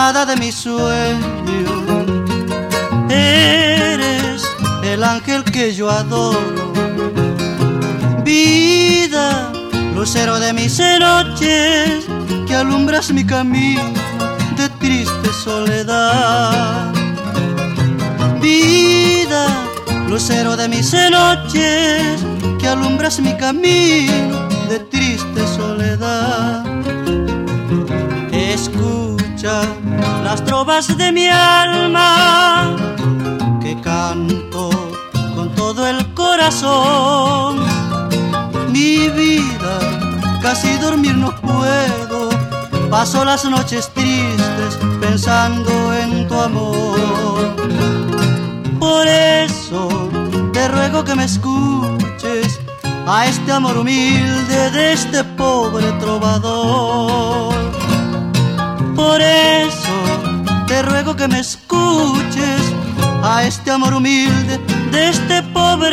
بیدا ری سے روچے رسمی کمی تریسا بیدہ روسے رود میسر چیس کلو رسمی کمی چیسان اسکو چیز آئس مر مل دے اسپوترواد میں کچھ آئس تم روم دیشتے پوبر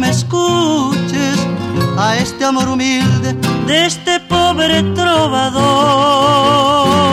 میں اسکوچ آئے مرو ملتے دیشتے پبرتر و دو